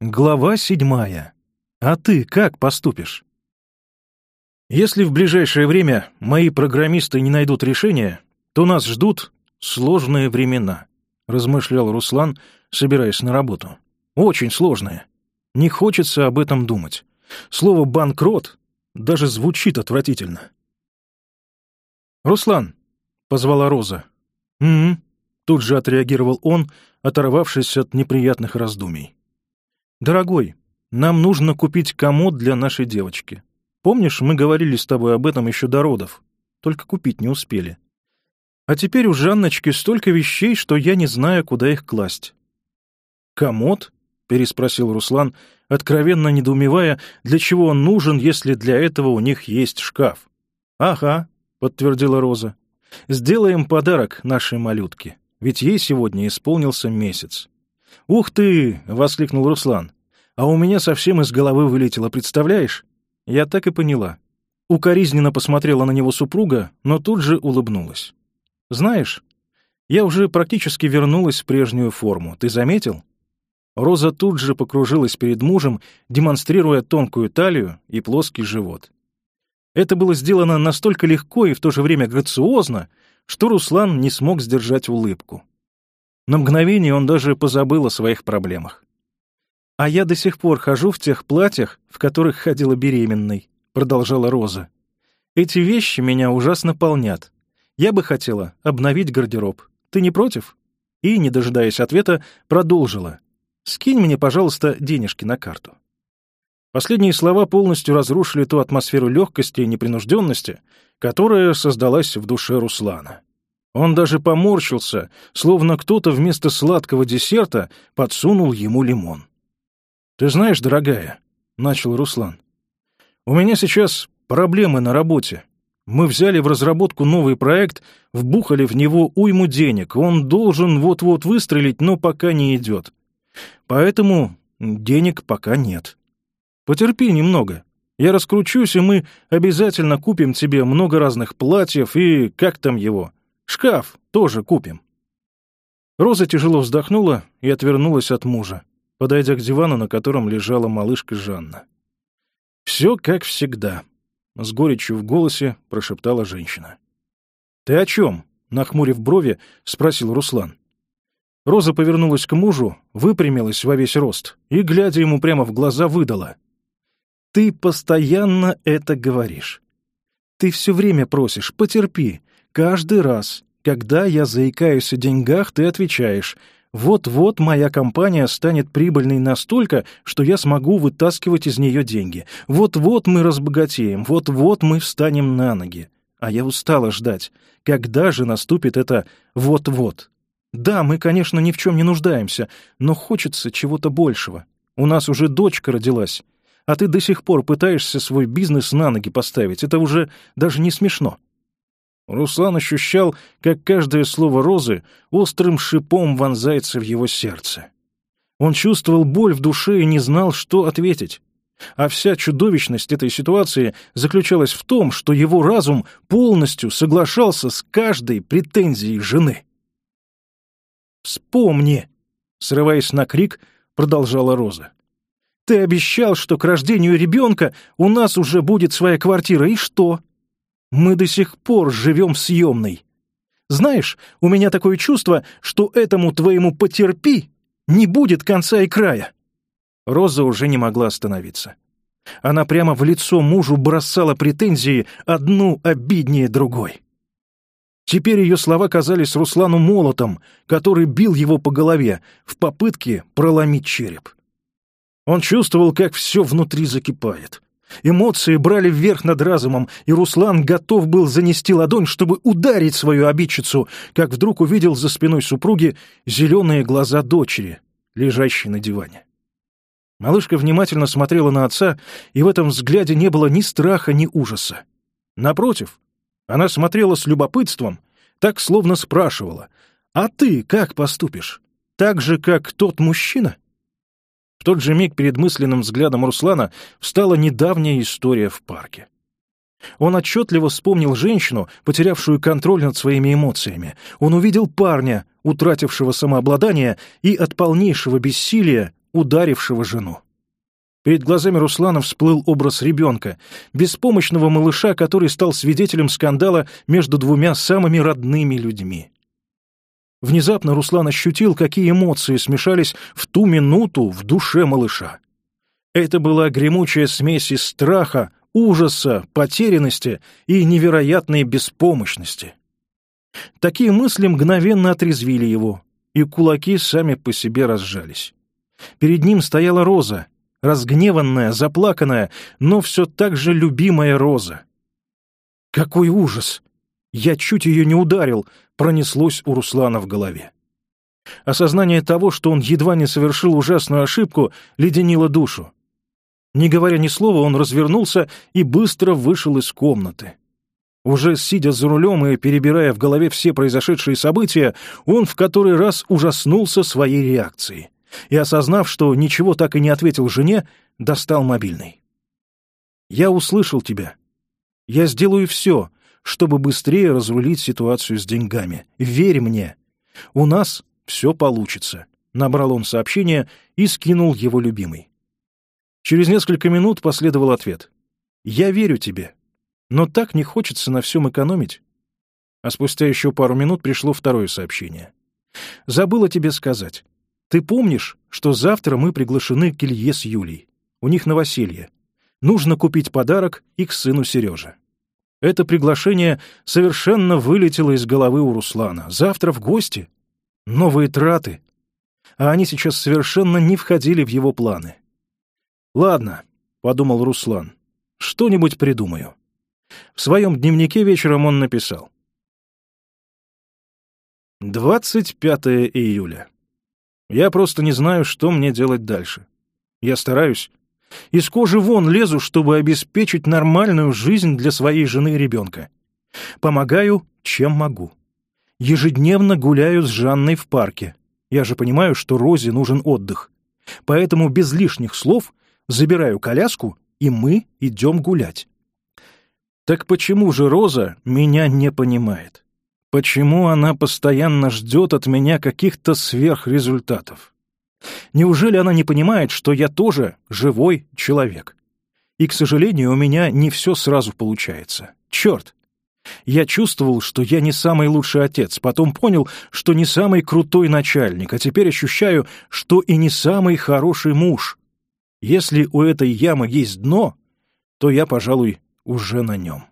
Глава седьмая. А ты как поступишь? Если в ближайшее время мои программисты не найдут решения, то нас ждут сложные времена, размышлял Руслан, собираясь на работу. Очень сложные. Не хочется об этом думать. Слово «банкрот» даже звучит отвратительно. «Руслан!» — позвала Роза. «Угу», — тут же отреагировал он, оторвавшись от неприятных раздумий. «Дорогой, нам нужно купить комод для нашей девочки. Помнишь, мы говорили с тобой об этом еще до родов? Только купить не успели. А теперь у Жанночки столько вещей, что я не знаю, куда их класть». «Комод?» — переспросил Руслан, откровенно недоумевая, для чего он нужен, если для этого у них есть шкаф. «Ага», — подтвердила Роза. «Сделаем подарок нашей малютке, ведь ей сегодня исполнился месяц». «Ух ты!» — воскликнул Руслан. А у меня совсем из головы вылетело, представляешь? Я так и поняла. Укоризненно посмотрела на него супруга, но тут же улыбнулась. «Знаешь, я уже практически вернулась в прежнюю форму, ты заметил?» Роза тут же покружилась перед мужем, демонстрируя тонкую талию и плоский живот. Это было сделано настолько легко и в то же время грациозно, что Руслан не смог сдержать улыбку. На мгновение он даже позабыл о своих проблемах. «А я до сих пор хожу в тех платьях, в которых ходила беременной», — продолжала Роза. «Эти вещи меня ужасно полнят. Я бы хотела обновить гардероб. Ты не против?» И, не дожидаясь ответа, продолжила. «Скинь мне, пожалуйста, денежки на карту». Последние слова полностью разрушили ту атмосферу легкости и непринужденности, которая создалась в душе Руслана. Он даже поморщился, словно кто-то вместо сладкого десерта подсунул ему лимон. «Ты знаешь, дорогая», — начал Руслан, — «у меня сейчас проблемы на работе. Мы взяли в разработку новый проект, вбухали в него уйму денег. Он должен вот-вот выстрелить, но пока не идет. Поэтому денег пока нет. Потерпи немного. Я раскручусь, и мы обязательно купим тебе много разных платьев и, как там его, шкаф тоже купим». Роза тяжело вздохнула и отвернулась от мужа подойдя к дивану, на котором лежала малышка Жанна. «Все как всегда», — с горечью в голосе прошептала женщина. «Ты о чем?» — нахмурив брови, спросил Руслан. Роза повернулась к мужу, выпрямилась во весь рост и, глядя ему прямо в глаза, выдала. «Ты постоянно это говоришь. Ты все время просишь, потерпи, каждый раз, когда я заикаюсь о деньгах, ты отвечаешь. Вот-вот моя компания станет прибыльной настолько, что я смогу вытаскивать из нее деньги. Вот-вот мы разбогатеем, вот-вот мы встанем на ноги. А я устала ждать. Когда же наступит это «вот-вот»? Да, мы, конечно, ни в чем не нуждаемся, но хочется чего-то большего. У нас уже дочка родилась, а ты до сих пор пытаешься свой бизнес на ноги поставить. Это уже даже не смешно. Руслан ощущал, как каждое слово Розы острым шипом вонзается в его сердце. Он чувствовал боль в душе и не знал, что ответить. А вся чудовищность этой ситуации заключалась в том, что его разум полностью соглашался с каждой претензией жены. «Вспомни!» — срываясь на крик, продолжала Роза. «Ты обещал, что к рождению ребенка у нас уже будет своя квартира, и что?» Мы до сих пор живем в съемной. Знаешь, у меня такое чувство, что этому твоему «потерпи» не будет конца и края». Роза уже не могла остановиться. Она прямо в лицо мужу бросала претензии, одну обиднее другой. Теперь ее слова казались Руслану молотом, который бил его по голове в попытке проломить череп. Он чувствовал, как все внутри закипает. Эмоции брали вверх над разумом, и Руслан готов был занести ладонь, чтобы ударить свою обидчицу, как вдруг увидел за спиной супруги зеленые глаза дочери, лежащей на диване. Малышка внимательно смотрела на отца, и в этом взгляде не было ни страха, ни ужаса. Напротив, она смотрела с любопытством, так словно спрашивала, «А ты как поступишь? Так же, как тот мужчина?» В тот же миг перед мысленным взглядом Руслана встала недавняя история в парке. Он отчетливо вспомнил женщину, потерявшую контроль над своими эмоциями. Он увидел парня, утратившего самообладание и от полнейшего бессилия ударившего жену. Перед глазами Руслана всплыл образ ребенка, беспомощного малыша, который стал свидетелем скандала между двумя самыми родными людьми. Внезапно Руслан ощутил, какие эмоции смешались в ту минуту в душе малыша. Это была гремучая смесь из страха, ужаса, потерянности и невероятной беспомощности. Такие мысли мгновенно отрезвили его, и кулаки сами по себе разжались. Перед ним стояла Роза, разгневанная, заплаканная, но все так же любимая Роза. «Какой ужас!» Я чуть ее не ударил, пронеслось у Руслана в голове. Осознание того, что он едва не совершил ужасную ошибку, леденило душу. Не говоря ни слова, он развернулся и быстро вышел из комнаты. Уже сидя за рулем и перебирая в голове все произошедшие события, он в который раз ужаснулся своей реакцией и, осознав, что ничего так и не ответил жене, достал мобильный. «Я услышал тебя. Я сделаю все, чтобы быстрее разрулить ситуацию с деньгами. Верь мне. У нас все получится», — набрал он сообщение и скинул его любимый. Через несколько минут последовал ответ. «Я верю тебе, но так не хочется на всем экономить». А спустя еще пару минут пришло второе сообщение. «Забыла тебе сказать. Ты помнишь, что завтра мы приглашены к Илье с Юлей? У них новоселье. Нужно купить подарок и к сыну Сереже». Это приглашение совершенно вылетело из головы у Руслана. Завтра в гости? Новые траты. А они сейчас совершенно не входили в его планы. «Ладно», — подумал Руслан, — «что-нибудь придумаю». В своем дневнике вечером он написал. 25 июля. Я просто не знаю, что мне делать дальше. Я стараюсь, из кожи вон лезу, чтобы обеспечить нормальную жизнь для своей жены и ребенка. Помогаю, чем могу. Ежедневно гуляю с Жанной в парке. Я же понимаю, что Розе нужен отдых. Поэтому без лишних слов забираю коляску, и мы идем гулять. Так почему же Роза меня не понимает? Почему она постоянно ждет от меня каких-то сверхрезультатов? Неужели она не понимает, что я тоже живой человек? И, к сожалению, у меня не все сразу получается. Черт! Я чувствовал, что я не самый лучший отец, потом понял, что не самый крутой начальник, а теперь ощущаю, что и не самый хороший муж. Если у этой ямы есть дно, то я, пожалуй, уже на нем.